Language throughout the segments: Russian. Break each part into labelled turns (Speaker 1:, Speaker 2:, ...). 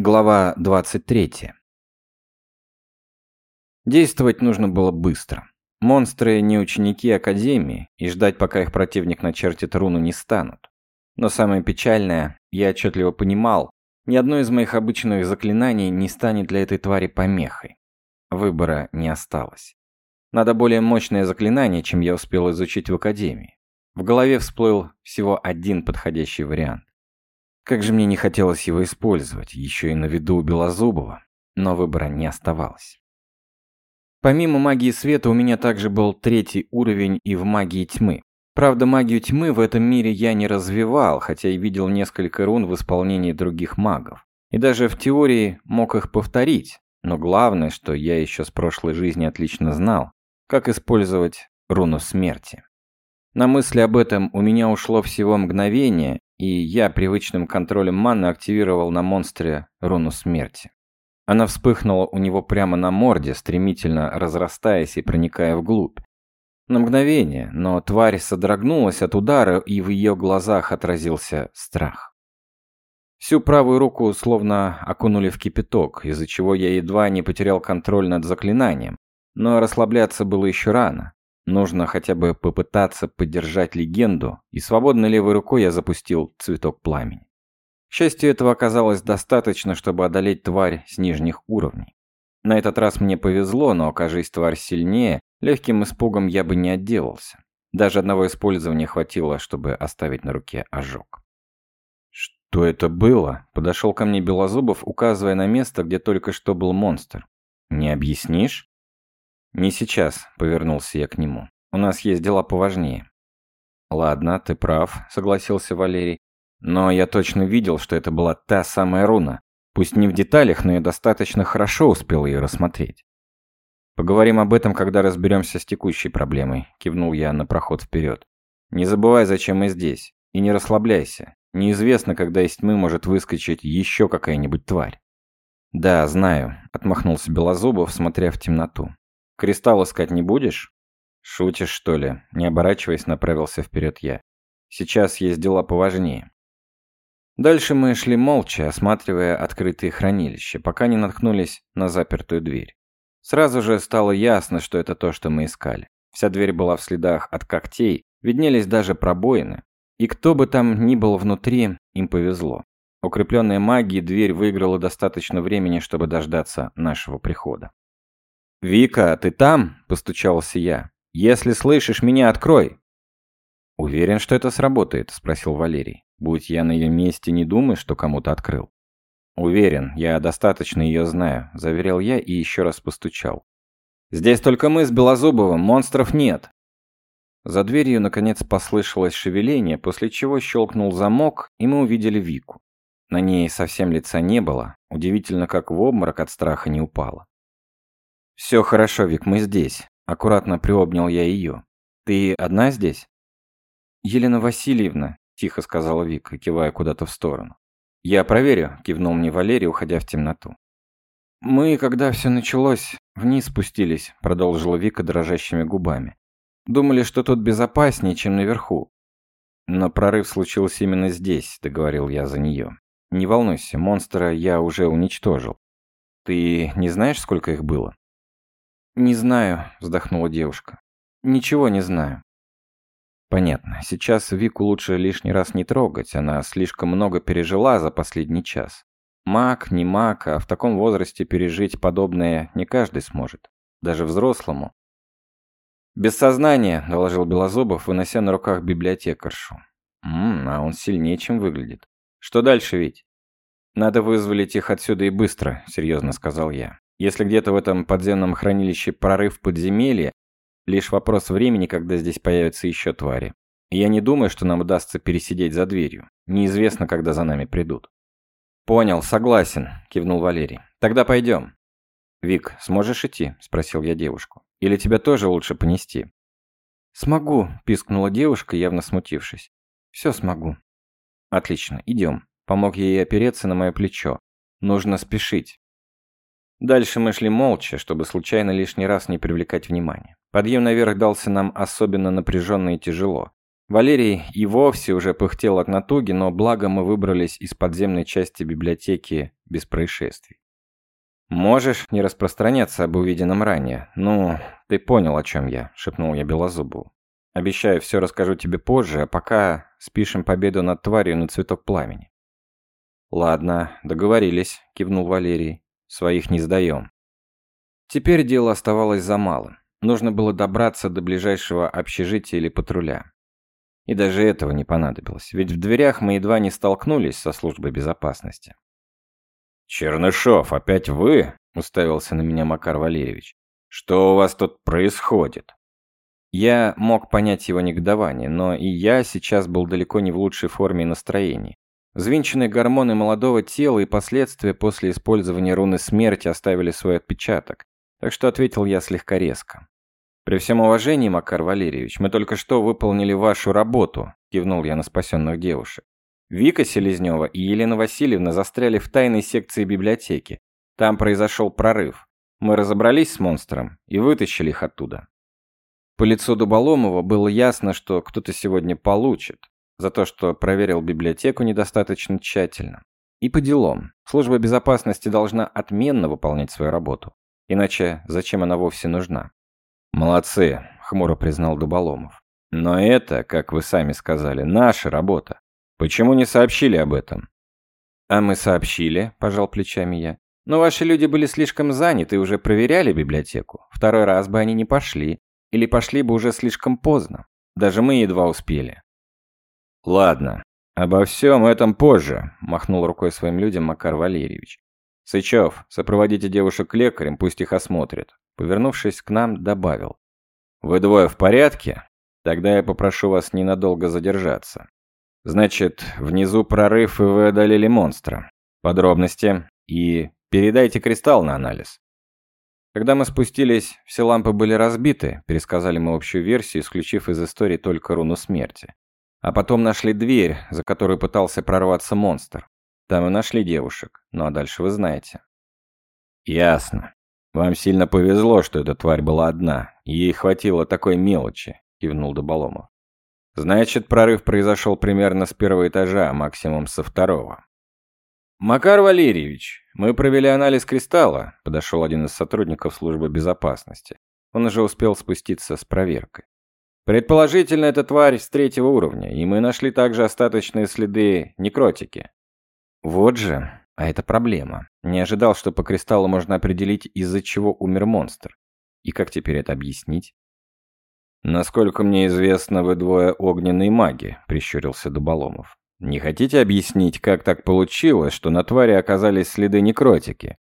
Speaker 1: Глава 23. Действовать нужно было быстро. Монстры не ученики Академии, и ждать, пока их противник начертит руну, не станут. Но самое печальное, я отчетливо понимал, ни одно из моих обычных заклинаний не станет для этой твари помехой. Выбора не осталось. Надо более мощное заклинание, чем я успел изучить в Академии. В голове всплыл всего один подходящий вариант. Как же мне не хотелось его использовать, еще и на виду у Белозубова, но выбора не оставалось. Помимо магии света у меня также был третий уровень и в магии тьмы. Правда, магию тьмы в этом мире я не развивал, хотя и видел несколько рун в исполнении других магов. И даже в теории мог их повторить, но главное, что я еще с прошлой жизни отлично знал, как использовать руну смерти. На мысли об этом у меня ушло всего мгновение, и я привычным контролем маны активировал на монстре руну смерти. Она вспыхнула у него прямо на морде, стремительно разрастаясь и проникая вглубь. На мгновение, но тварь содрогнулась от удара, и в ее глазах отразился страх. Всю правую руку словно окунули в кипяток, из-за чего я едва не потерял контроль над заклинанием. Но расслабляться было еще рано. Нужно хотя бы попытаться поддержать легенду, и свободной левой рукой я запустил цветок пламени. К счастью, этого оказалось достаточно, чтобы одолеть тварь с нижних уровней. На этот раз мне повезло, но окажись тварь сильнее, легким испугом я бы не отделался. Даже одного использования хватило, чтобы оставить на руке ожог. «Что это было?» – подошел ко мне Белозубов, указывая на место, где только что был монстр. «Не объяснишь?» «Не сейчас», — повернулся я к нему. «У нас есть дела поважнее». «Ладно, ты прав», — согласился Валерий. «Но я точно видел, что это была та самая руна. Пусть не в деталях, но я достаточно хорошо успел ее рассмотреть». «Поговорим об этом, когда разберемся с текущей проблемой», — кивнул я на проход вперед. «Не забывай, зачем мы здесь. И не расслабляйся. Неизвестно, когда из тьмы может выскочить еще какая-нибудь тварь». «Да, знаю», — отмахнулся Белозубов, смотря в темноту. Кристалл искать не будешь? Шутишь, что ли? Не оборачиваясь, направился вперед я. Сейчас есть дела поважнее. Дальше мы шли молча, осматривая открытые хранилища, пока не наткнулись на запертую дверь. Сразу же стало ясно, что это то, что мы искали. Вся дверь была в следах от когтей, виднелись даже пробоины. И кто бы там ни был внутри, им повезло. Укрепленная магией дверь выиграла достаточно времени, чтобы дождаться нашего прихода. «Вика, ты там?» – постучался я. «Если слышишь меня, открой!» «Уверен, что это сработает?» – спросил Валерий. «Будь я на ее месте, не думай, что кому-то открыл». «Уверен, я достаточно ее знаю», – заверил я и еще раз постучал. «Здесь только мы с Белозубовым, монстров нет!» За дверью, наконец, послышалось шевеление, после чего щелкнул замок, и мы увидели Вику. На ней совсем лица не было, удивительно, как в обморок от страха не упала. «Все хорошо, Вик, мы здесь». Аккуратно приобнял я ее. «Ты одна здесь?» «Елена Васильевна», – тихо сказала Вика, кивая куда-то в сторону. «Я проверю», – кивнул мне Валерий, уходя в темноту. «Мы, когда все началось, вниз спустились», – продолжила Вика дрожащими губами. «Думали, что тут безопаснее, чем наверху». «Но прорыв случился именно здесь», – договорил я за нее. «Не волнуйся, монстра я уже уничтожил. Ты не знаешь, сколько их было?» «Не знаю», – вздохнула девушка. «Ничего не знаю». Понятно. Сейчас Вику лучше лишний раз не трогать, она слишком много пережила за последний час. Маг, не маг, а в таком возрасте пережить подобное не каждый сможет. Даже взрослому. «Без сознания», – доложил Белозубов, вынося на руках библиотекаршу. «Ммм, а он сильнее, чем выглядит. Что дальше ведь?» «Надо вызволить их отсюда и быстро», – серьезно сказал я. Если где-то в этом подземном хранилище прорыв подземелья, лишь вопрос времени, когда здесь появятся еще твари. Я не думаю, что нам удастся пересидеть за дверью. Неизвестно, когда за нами придут. «Понял, согласен», – кивнул Валерий. «Тогда пойдем». «Вик, сможешь идти?» – спросил я девушку. «Или тебя тоже лучше понести?»
Speaker 2: «Смогу», – пискнула девушка, явно смутившись. «Все смогу».
Speaker 1: «Отлично, идем». Помог ей опереться на мое плечо. «Нужно спешить. Дальше мы шли молча, чтобы случайно лишний раз не привлекать внимания. Подъем наверх дался нам особенно напряженно и тяжело. Валерий и вовсе уже пыхтел от натуги, но благо мы выбрались из подземной части библиотеки без происшествий. «Можешь не распространяться об увиденном ранее. Ну, ты понял, о чем я», — шепнул я Белозубу. «Обещаю, все расскажу тебе позже, а пока спишем победу над тварью на цветок пламени». «Ладно, договорились», — кивнул Валерий. «Своих не сдаем». Теперь дело оставалось за малым. Нужно было добраться до ближайшего общежития или патруля. И даже этого не понадобилось, ведь в дверях мы едва не столкнулись со службой безопасности.
Speaker 2: «Чернышов, опять вы?» – уставился на меня Макар Валерьевич. «Что у вас тут происходит?»
Speaker 1: Я мог понять его негодование, но и я сейчас был далеко не в лучшей форме и настроении. Взвинченные гормоны молодого тела и последствия после использования руны смерти оставили свой отпечаток, так что ответил я слегка резко. «При всем уважении, Макар Валерьевич, мы только что выполнили вашу работу», – кивнул я на спасенных девушек. Вика Селезнева и Елена Васильевна застряли в тайной секции библиотеки. Там произошел прорыв. Мы разобрались с монстром и вытащили их оттуда. По лицу Дуболомова было ясно, что кто-то сегодня получит за то, что проверил библиотеку недостаточно тщательно. И по делам. Служба безопасности должна отменно выполнять свою работу. Иначе зачем она вовсе нужна?
Speaker 2: «Молодцы», — хмуро признал Дуболомов. «Но это, как вы сами сказали, наша работа. Почему не сообщили об этом?
Speaker 1: А мы сообщили, пожал плечами я. Но ваши люди были слишком заняты и уже проверяли библиотеку. Второй раз бы они не пошли. Или пошли бы уже слишком поздно. Даже мы едва успели.
Speaker 2: Ладно, обо всем этом позже, махнул рукой своим людям Макар Валерьевич. Сычев, сопроводите девушек к лекарям, пусть их осмотрят. Повернувшись к нам, добавил. Вы двое в порядке? Тогда я попрошу вас ненадолго задержаться. Значит, внизу прорыв, и вы одолели монстра. Подробности. И передайте кристалл на анализ.
Speaker 1: Когда мы спустились, все лампы были разбиты, пересказали мы общую версию, исключив из истории только руну смерти. А потом нашли дверь, за которую пытался прорваться монстр. Там и нашли девушек, ну а дальше вы знаете.
Speaker 2: Ясно. Вам сильно повезло, что эта тварь была одна, ей хватило такой мелочи, кивнул Доболомов. Значит, прорыв произошел примерно с первого этажа, максимум со второго.
Speaker 1: «Макар Валерьевич, мы провели анализ кристалла», – подошел один из сотрудников службы безопасности. Он уже успел спуститься с проверкой. «Предположительно, это тварь с третьего уровня, и мы нашли также остаточные следы некротики». Вот же, а это проблема. Не ожидал, что по кристаллу можно определить, из-за чего умер монстр. И как теперь это объяснить?
Speaker 2: «Насколько мне известно, вы двое огненные маги», – прищурился Дуболомов. «Не хотите объяснить, как так получилось, что на твари оказались следы некротики?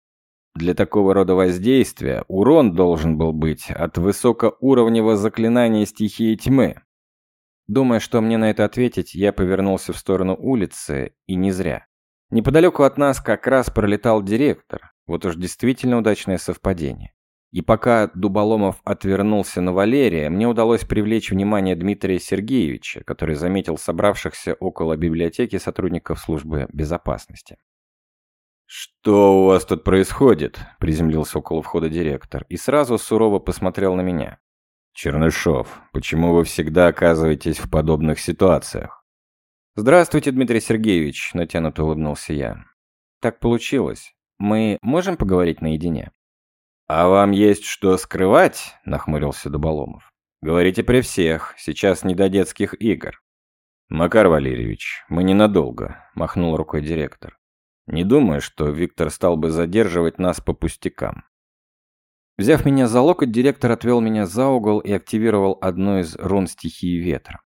Speaker 2: Для такого рода воздействия урон должен был быть от высокоуровневого заклинания стихии тьмы».
Speaker 1: Думая, что мне на это ответить, я повернулся в сторону улицы, и не зря. Неподалеку от нас как раз пролетал директор. Вот уж действительно удачное совпадение. И пока Дуболомов отвернулся на Валерия, мне удалось привлечь внимание Дмитрия Сергеевича, который заметил собравшихся около библиотеки сотрудников службы безопасности.
Speaker 2: «Что у вас тут происходит?» – приземлился около входа директор и сразу сурово посмотрел на меня. «Чернышов, почему вы всегда оказываетесь в подобных ситуациях?»
Speaker 1: «Здравствуйте, Дмитрий Сергеевич», – натянуто улыбнулся я. «Так получилось. Мы можем поговорить наедине?»
Speaker 2: «А вам есть что скрывать?» – нахмурился Дуболомов. «Говорите при всех, сейчас не до детских игр». «Макар Валерьевич, мы ненадолго», – махнул рукой директор. «Не думаю, что Виктор стал бы задерживать нас по пустякам».
Speaker 1: Взяв меня за локоть, директор отвел меня за угол и активировал одну из рун стихии ветра.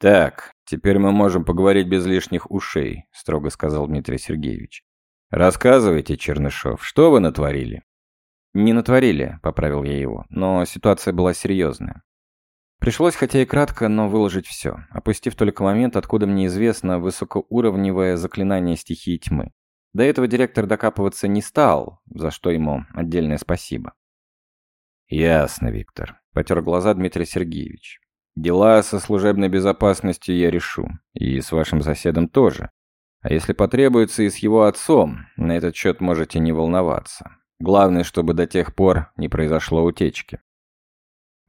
Speaker 2: «Так, теперь мы можем поговорить без лишних ушей», – строго сказал Дмитрий Сергеевич. «Рассказывайте, Чернышов, что вы натворили?»
Speaker 1: «Не натворили», — поправил я его, но ситуация была серьезная. Пришлось, хотя и кратко, но выложить все, опустив только момент, откуда мне известно высокоуровневое заклинание стихии тьмы. До этого директор докапываться не стал, за что ему отдельное спасибо.
Speaker 2: «Ясно, Виктор», — потер глаза Дмитрий Сергеевич. «Дела со служебной безопасностью я решу, и с вашим соседом тоже. А если потребуется и с его отцом, на этот счет можете не волноваться. Главное, чтобы до тех пор не произошло утечки.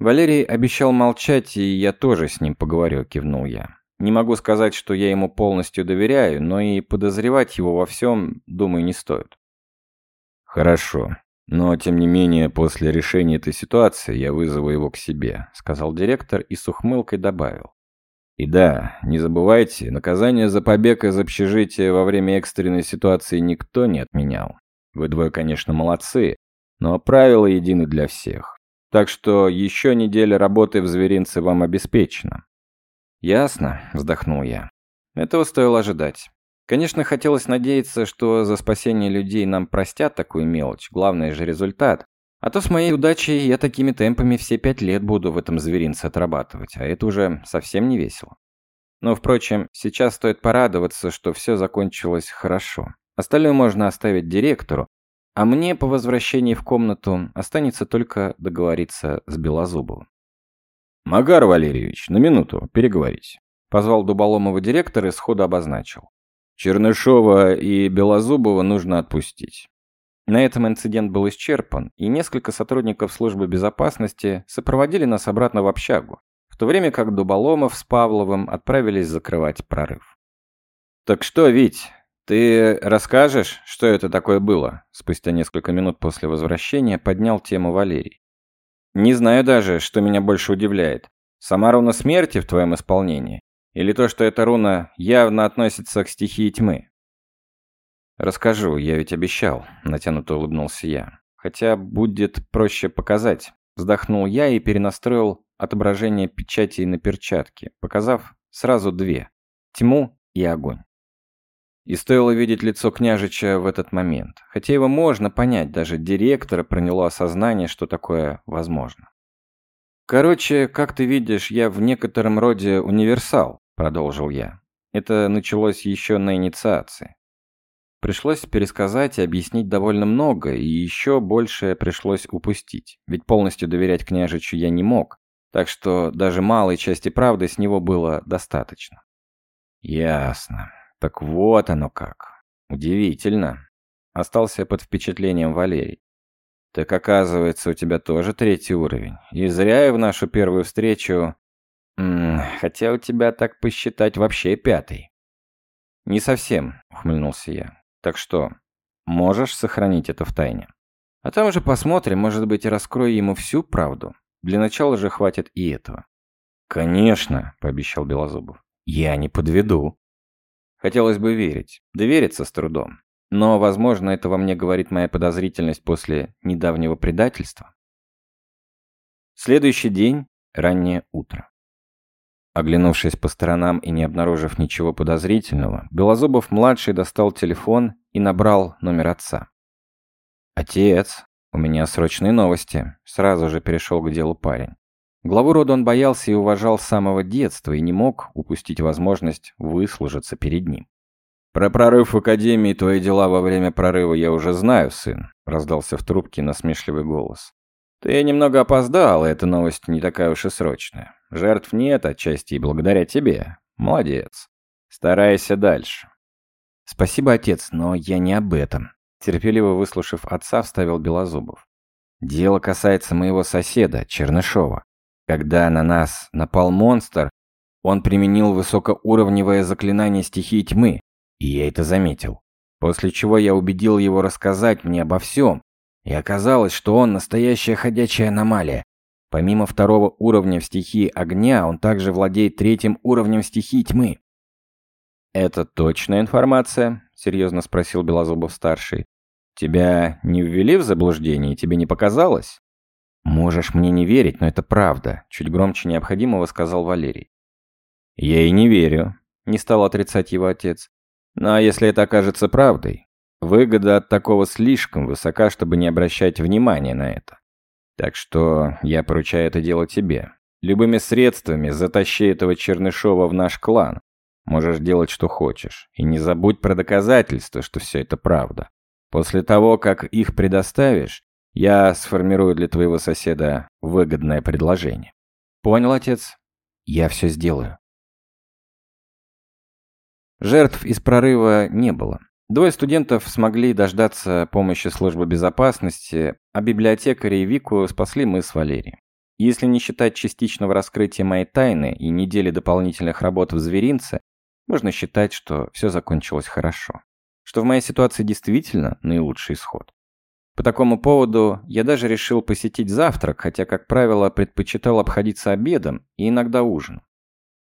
Speaker 1: Валерий обещал молчать, и я тоже с ним поговорю, кивнул я. Не могу сказать, что я ему полностью доверяю, но и подозревать его во всем, думаю, не стоит.
Speaker 2: Хорошо. Но, тем не менее, после решения этой ситуации я вызову его к себе, сказал директор и с ухмылкой добавил. И да, не забывайте, наказание за побег из общежития во время экстренной ситуации никто не отменял. Вы двое, конечно, молодцы, но правила едины для всех. Так что еще неделя работы в зверинце вам обеспечена.
Speaker 1: «Ясно», – вздохнул я. Этого стоило ожидать. Конечно, хотелось надеяться, что за спасение людей нам простят такую мелочь, главное же результат. А то с моей удачей я такими темпами все пять лет буду в этом зверинце отрабатывать, а это уже совсем не весело. Но, впрочем, сейчас стоит порадоваться, что все закончилось хорошо. Остальное можно оставить директору, а мне по возвращении в комнату останется только договориться с Белозубовым.
Speaker 2: «Магар Валерьевич, на минуту, переговорить», —
Speaker 1: позвал Дуболомова директор и сходу обозначил.
Speaker 2: «Чернышова и Белозубова нужно отпустить».
Speaker 1: На этом инцидент был исчерпан, и несколько сотрудников службы безопасности сопроводили нас обратно в общагу, в то время как Дуболомов с Павловым отправились закрывать прорыв. «Так что, Вить, ты расскажешь, что это такое было?» Спустя несколько минут после возвращения поднял тему Валерий. Не знаю даже, что меня больше удивляет. Сама руна смерти в твоем исполнении? Или то, что эта руна явно относится к стихии тьмы? Расскажу, я ведь обещал, натянуто улыбнулся я. Хотя будет проще показать. Вздохнул я и перенастроил отображение печатей на перчатке, показав сразу две – тьму и огонь. И стоило видеть лицо княжича в этот момент. Хотя его можно понять, даже директора проняло осознание, что такое возможно. «Короче, как ты видишь, я в некотором роде универсал», – продолжил я. Это началось еще на инициации. Пришлось пересказать и объяснить довольно много, и еще больше пришлось упустить, ведь полностью доверять княжичу я не мог, так что даже малой части правды с него было достаточно.
Speaker 2: «Ясно», так вот оно как. Удивительно. Остался под впечатлением Валерий. Так оказывается, у тебя тоже третий уровень. И зря я в нашу первую встречу... М -м, хотя у тебя так посчитать вообще пятый.
Speaker 1: Не совсем, ухмыльнулся я. Так что, можешь сохранить это в тайне. А там уже посмотрим, может быть, раскрою ему всю правду. Для начала же хватит и этого.
Speaker 2: Конечно, пообещал Белозубов. Я не подведу.
Speaker 1: Хотелось бы верить. Довериться с трудом. Но, возможно, это во мне говорит моя подозрительность после недавнего предательства. Следующий день – раннее утро. Оглянувшись по сторонам и не обнаружив ничего подозрительного, Белозубов-младший достал телефон и набрал номер отца. «Отец, у меня срочные новости», – сразу же перешел к делу парень. Главу рода он боялся и уважал с самого детства и не мог упустить возможность выслужиться перед ним.
Speaker 2: «Про прорыв в Академии твои дела во время прорыва я уже знаю, сын», — раздался в трубке насмешливый голос.
Speaker 1: «Ты немного опоздал, и эта новость не такая уж и срочная. Жертв нет, отчасти и благодаря тебе. Молодец. Старайся дальше». «Спасибо, отец, но я не об этом», — терпеливо выслушав отца, вставил Белозубов. «Дело касается моего соседа, Чернышова. Когда на нас напал монстр, он применил высокоуровневое заклинание стихии тьмы, и я это заметил. После чего я убедил его рассказать мне обо всем, и оказалось, что он настоящая ходячая аномалия. Помимо второго уровня в стихии огня, он также владеет третьим уровнем стихии тьмы. «Это точная информация?» – серьезно спросил Белозубов-старший. «Тебя не ввели в заблуждение, тебе не показалось?» «Можешь мне не верить, но это правда», – чуть громче необходимого сказал Валерий.
Speaker 2: «Я и не верю», –
Speaker 1: не стал отрицать его отец. «Ну а если это окажется правдой? Выгода от такого слишком высока, чтобы не обращать внимания на это. Так что я поручаю это дело тебе. Любыми средствами затащи этого Чернышова в наш клан. Можешь делать, что хочешь. И не забудь про доказательства, что все это правда. После того, как их предоставишь, я сформирую для твоего соседа выгодное предложение. Понял, отец? Я все сделаю. Жертв из прорыва не было. Двое студентов смогли дождаться помощи службы безопасности, а библиотекаря и Вику спасли мы с Валерием. Если не считать частичного раскрытия моей тайны и недели дополнительных работ в зверинце, можно считать, что все закончилось хорошо. Что в моей ситуации действительно наилучший исход. По такому поводу я даже решил посетить завтрак, хотя, как правило, предпочитал обходиться обедом и иногда ужином.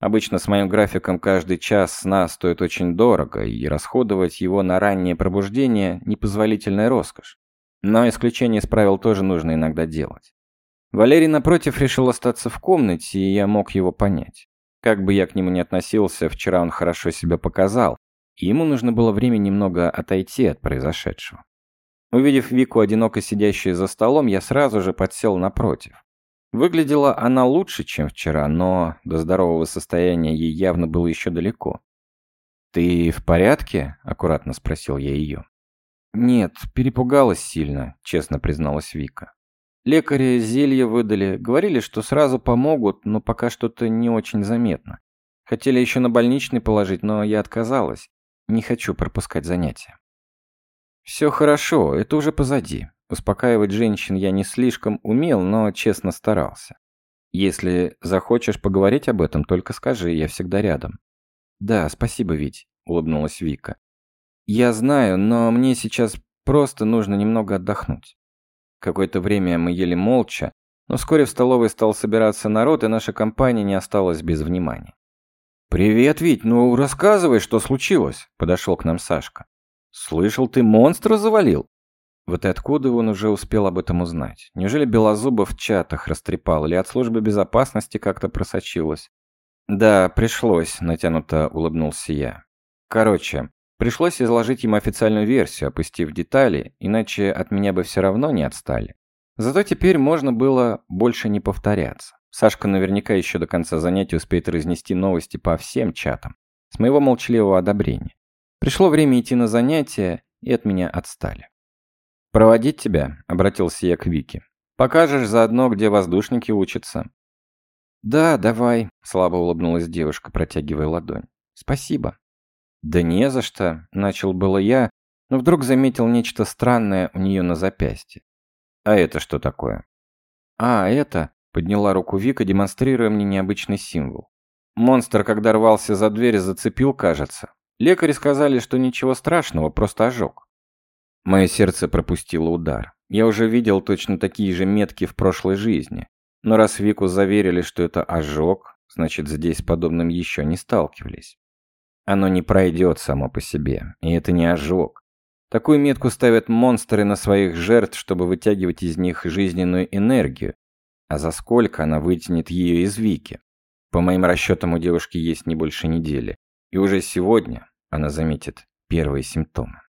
Speaker 1: Обычно с моим графиком каждый час сна стоит очень дорого, и расходовать его на раннее пробуждение – непозволительная роскошь. Но исключение из правил тоже нужно иногда делать. Валерий, напротив, решил остаться в комнате, и я мог его понять. Как бы я к нему ни относился, вчера он хорошо себя показал, и ему нужно было время немного отойти от произошедшего. Увидев Вику, одиноко сидящую за столом, я сразу же подсел напротив. Выглядела она лучше, чем вчера, но до здорового состояния ей явно было еще далеко. «Ты в порядке?» – аккуратно спросил я ее. «Нет, перепугалась сильно», – честно призналась Вика. «Лекари зелье выдали, говорили, что сразу помогут, но пока что-то не очень заметно. Хотели еще на больничный положить, но я отказалась. Не хочу пропускать занятия». «Все хорошо, это уже позади. Успокаивать женщин я не слишком умел, но честно старался. Если захочешь поговорить об этом, только скажи, я всегда рядом». «Да, спасибо, Вить», — улыбнулась Вика. «Я знаю, но мне сейчас просто нужно немного отдохнуть». Какое-то время мы ели молча, но вскоре в столовой стал собираться народ, и наша компания не осталась без внимания. «Привет, Вить, ну рассказывай, что случилось?» – подошел к нам Сашка. «Слышал, ты монстра завалил?» Вот и откуда он уже успел об этом узнать? Неужели Белозубов в чатах растрепал или от службы безопасности как-то просочилось? Да, пришлось, натянуто улыбнулся я. Короче, пришлось изложить им официальную версию, опустив детали, иначе от меня бы все равно не отстали. Зато теперь можно было больше не повторяться. Сашка наверняка еще до конца занятия успеет разнести новости по всем чатам. С моего молчаливого одобрения. Пришло время идти на занятия, и от меня отстали. «Проводить тебя?» – обратился я к Вике. «Покажешь заодно, где воздушники учатся». «Да, давай», – слабо улыбнулась девушка, протягивая ладонь. «Спасибо». «Да не за что», – начал было я, но вдруг заметил нечто странное у нее на запястье. «А это что такое?» «А, это...» – подняла руку Вика, демонстрируя мне необычный символ. Монстр, когда рвался за дверь, зацепил, кажется. Лекари сказали, что ничего страшного, просто ожог. Мое сердце пропустило удар. Я уже видел точно такие же метки в прошлой жизни. Но раз Вику заверили, что это ожог, значит здесь с подобным еще не сталкивались. Оно не пройдет само по себе, и это не ожог. Такую метку ставят монстры на своих жертв, чтобы вытягивать из них жизненную энергию. А за сколько она вытянет ее из Вики? По моим расчетам, у девушки есть не больше недели. И уже сегодня она заметит первые симптомы.